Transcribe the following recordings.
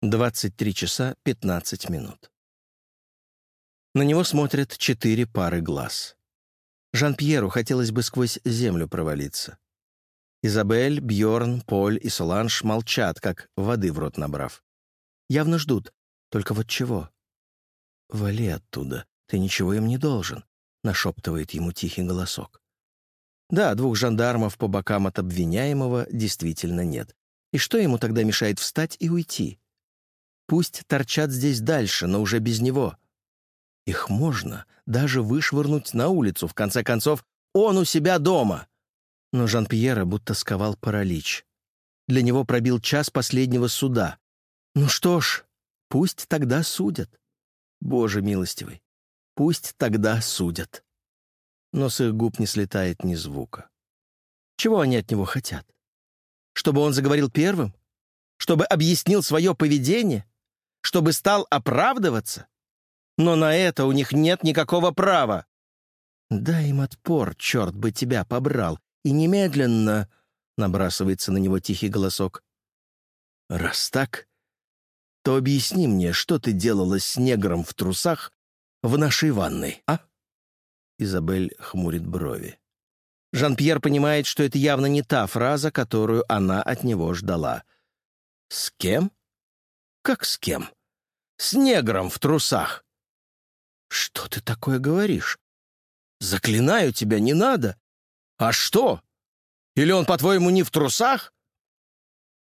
23 часа 15 минут. На него смотрят четыре пары глаз. Жан-Пьеру хотелось бы сквозь землю провалиться. Изабель, Бьорн, Поль и Соланж молчат, как воды в рот набрав. Явно ждут. Только вот чего? «Вали оттуда. Ты ничего им не должен», — нашептывает ему тихий голосок. Да, двух жандармов по бокам от обвиняемого действительно нет. И что ему тогда мешает встать и уйти? Пусть торчат здесь дальше, но уже без него. Их можно даже вышвырнуть на улицу, в конце концов, он у себя дома. Но Жан-Пьера будто сковал паралич. Для него пробил час последнего суда. Ну что ж, пусть тогда судят. Боже милостивый, пусть тогда судят. Но с их губ не слетает ни звука. Чего они от него хотят? Чтобы он заговорил первым? Чтобы объяснил свое поведение? Чтобы стал оправдываться? Но на это у них нет никакого права. «Дай им отпор, черт бы тебя побрал, и немедленно...» — набрасывается на него тихий голосок. «Раз так, то объясни мне, что ты делала с негром в трусах в нашей ванной, а?» Изабель хмурит брови. Жан-Пьер понимает, что это явно не та фраза, которую она от него ждала. «С кем? Как с кем? С негром в трусах!» «Что ты такое говоришь? Заклинаю тебя, не надо! А что? Или он, по-твоему, не в трусах?»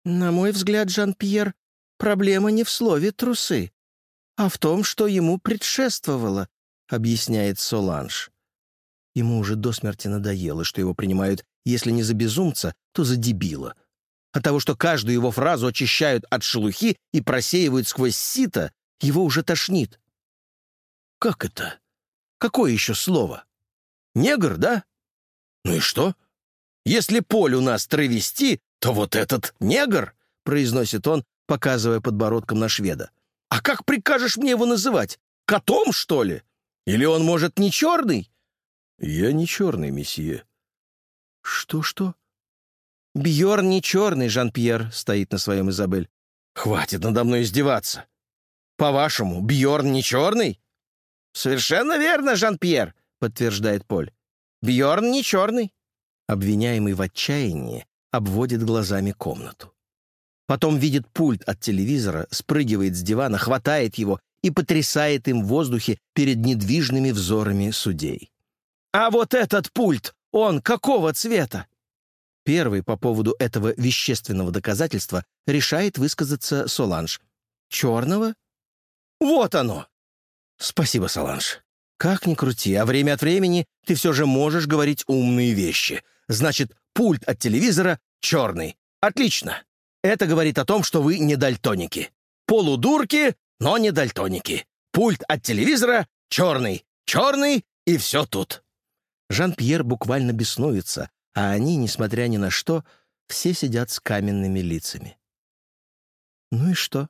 «На мой взгляд, Жан-Пьер, проблема не в слове «трусы», а в том, что ему предшествовало», — объясняет Соланж. Ему уже до смерти надоело, что его принимают, если не за безумца, то за дебила. От того, что каждую его фразу очищают от шелухи и просеивают сквозь сито, его уже тошнит. Как это? Какое еще слово? Негр, да? Ну и что? Если Поль у нас травести, то вот этот негр, произносит он, показывая подбородком на шведа. А как прикажешь мне его называть? Котом, что ли? Или он, может, не черный? Я не черный, месье. Что-что? Бьорн не черный, Жан-Пьер, стоит на своем Изабель. Хватит надо мной издеваться. По-вашему, Бьорн не черный? «Совершенно верно, Жан-Пьер», — подтверждает Поль. «Бьорн не черный». Обвиняемый в отчаянии обводит глазами комнату. Потом видит пульт от телевизора, спрыгивает с дивана, хватает его и потрясает им в воздухе перед недвижными взорами судей. «А вот этот пульт, он какого цвета?» Первый по поводу этого вещественного доказательства решает высказаться Соланж. «Черного?» «Вот оно! «Спасибо, Саланж. Как ни крути, а время от времени ты все же можешь говорить умные вещи. Значит, пульт от телевизора черный. Отлично. Это говорит о том, что вы не дальтоники. Полудурки, но не дальтоники. Пульт от телевизора черный. Черный, и все тут». Жан-Пьер буквально беснуется, а они, несмотря ни на что, все сидят с каменными лицами. «Ну и что?»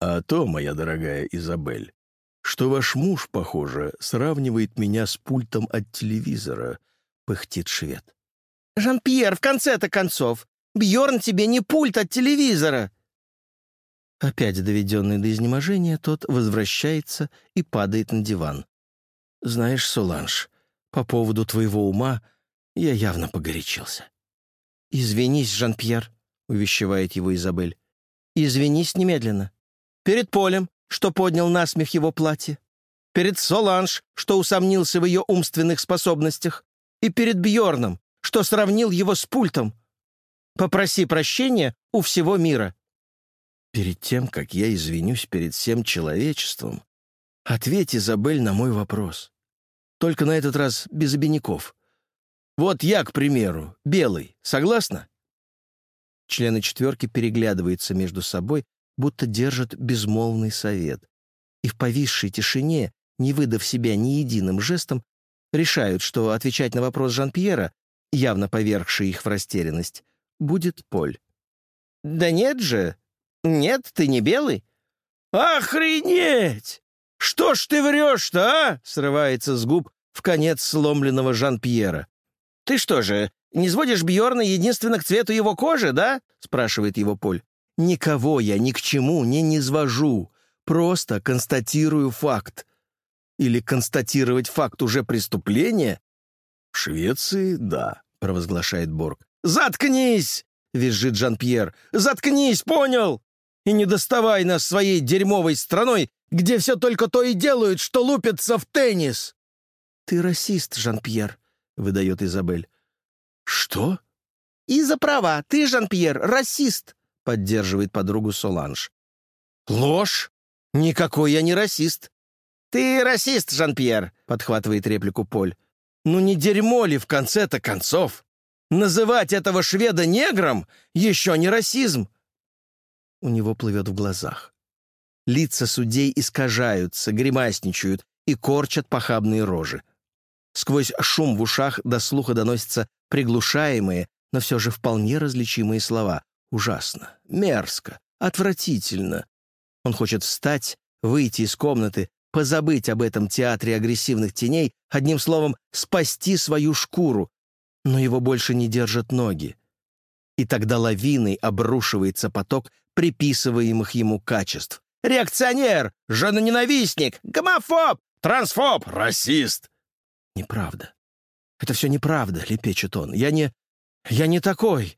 «А то, моя дорогая Изабель, что ваш муж, похоже, сравнивает меня с пультом от телевизора», — пыхтит швед. «Жан-Пьер, в конце-то концов, Бьорн тебе не пульт от телевизора!» Опять доведенный до изнеможения, тот возвращается и падает на диван. «Знаешь, Соланж, по поводу твоего ума я явно погорячился». «Извинись, Жан-Пьер», — увещевает его Изабель. «Извинись немедленно. Перед полем, что поднял насмех его платье, перед Соланж, что усомнился в ее умственных способностях, и перед Бьорном, что сравнил его с пультом. Попроси прощения у всего мира. Перед тем, как я извинюсь перед всем человечеством, ответь, Изабель, на мой вопрос. Только на этот раз без обиняков. Вот я, к примеру, белый, согласна? Члены четверки переглядываются между собой, будто держат безмолвный совет. И в повисшей тишине, не выдав себя ни единым жестом, решают, что отвечать на вопрос Жан-Пьера, явно повергший их в растерянность, будет Поль. «Да нет же! Нет, ты не белый!» «Охренеть! Что ж ты врешь-то, а?» — срывается с губ в конец сломленного Жан-Пьера. «Ты что же, не сводишь Бьорна единственно к цвету его кожи, да?» — спрашивает его Поль. Никого я ни к чему не низвожу, просто констатирую факт. Или констатировать факт уже преступления? В Швеции — да, — провозглашает Борг. «Заткнись!» — визжит Жан-Пьер. «Заткнись, понял? И не доставай нас своей дерьмовой страной, где все только то и делают, что лупятся в теннис!» «Ты расист, Жан-Пьер», — выдает Изабель. «Что?» «И за права. Ты, Жан-Пьер, расист», — поддерживает подругу Соланж. «Ложь! Никакой я не расист». «Ты расист, Жан-Пьер», — подхватывает реплику Поль. «Ну не дерьмо ли в конце-то концов? Называть этого шведа негром еще не расизм!» У него плывет в глазах. Лица судей искажаются, гримасничают и корчат похабные рожи. Сквозь шум в ушах до слуха доносятся приглушаемые, но все же вполне различимые слова. Ужасно, мерзко, отвратительно. Он хочет встать, выйти из комнаты, позабыть об этом театре агрессивных теней, одним словом, спасти свою шкуру, но его больше не держат ноги. И тогда лавиной обрушивается поток приписываемых ему качеств. «Реакционер! Женоненавистник! Гомофоб! Трансфоб! Расист!» Неправда. «Это все неправда», — лепечет он. «Я не... я не такой.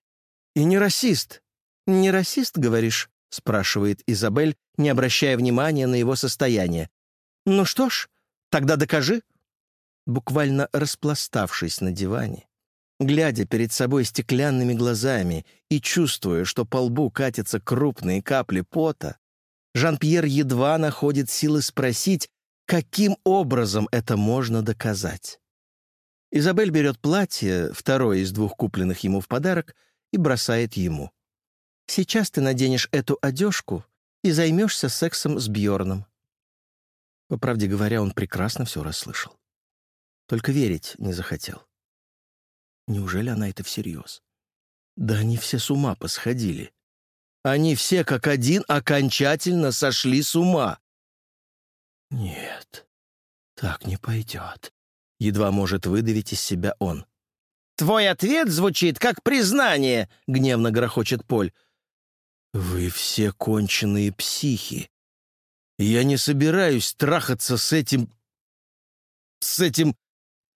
И не расист». «Не расист, говоришь?» — спрашивает Изабель, не обращая внимания на его состояние. «Ну что ж, тогда докажи». Буквально распластавшись на диване, глядя перед собой стеклянными глазами и чувствуя, что по лбу катятся крупные капли пота, Жан-Пьер едва находит силы спросить, каким образом это можно доказать. Изабель берет платье, второе из двух купленных ему в подарок, и бросает ему. «Сейчас ты наденешь эту одежку и займешься сексом с Бьорном». По правде говоря, он прекрасно все расслышал. Только верить не захотел. Неужели она это всерьез? Да они все с ума посходили. Они все как один окончательно сошли с ума. Нет, так не пойдет. Едва может выдавить из себя он. «Твой ответ звучит как признание!» — гневно грохочет Поль. «Вы все конченые психи. Я не собираюсь трахаться с этим... с этим...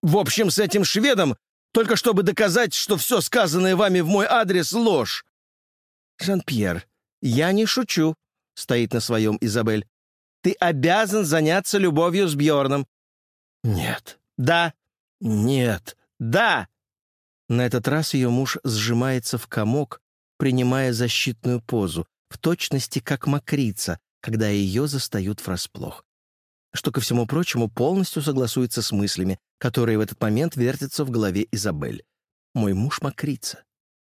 в общем, с этим шведом, только чтобы доказать, что все сказанное вами в мой адрес — ложь!» «Жан-Пьер, я не шучу», — стоит на своем Изабель. «Ты обязан заняться любовью с Бьорном». «Нет, «Да». «Нет». «Да». На этот раз ее муж сжимается в комок, принимая защитную позу, в точности как мокрица, когда ее застают врасплох. Что, ко всему прочему, полностью согласуется с мыслями, которые в этот момент вертятся в голове Изабель. «Мой муж мокрица.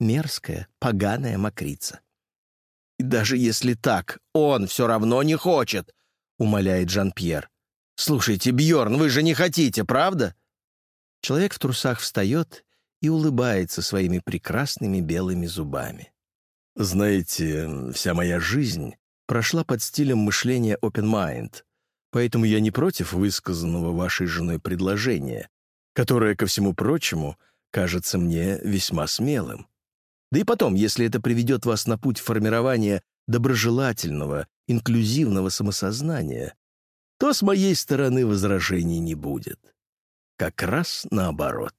Мерзкая, поганая мокрица». «И даже если так, он все равно не хочет», — умоляет Жан-Пьер. «Слушайте, Бьорн, вы же не хотите, правда?» Человек в трусах встает и улыбается своими прекрасными белыми зубами. «Знаете, вся моя жизнь прошла под стилем мышления open mind, поэтому я не против высказанного вашей женой предложения, которое, ко всему прочему, кажется мне весьма смелым. Да и потом, если это приведет вас на путь формирования доброжелательного, инклюзивного самосознания, то с моей стороны возражений не будет. Как раз наоборот.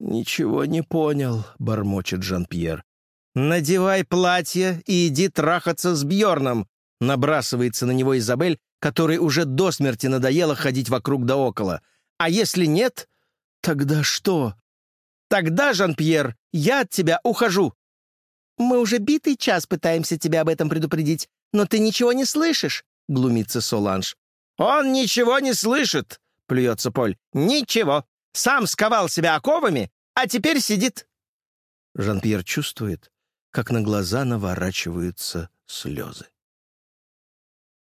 «Ничего не понял», — бормочет Жан-Пьер. «Надевай платье и иди трахаться с Бьорном», — набрасывается на него Изабель, которой уже до смерти надоело ходить вокруг да около. «А если нет, тогда что?» «Тогда, Жан-Пьер, я от тебя ухожу». «Мы уже битый час пытаемся тебя об этом предупредить, но ты ничего не слышишь», — глумится Соланж. «Он ничего не слышит!» — плюется Поль. «Ничего! Сам сковал себя оковами, а теперь сидит!» Жан-Пьер чувствует, как на глаза наворачиваются слезы.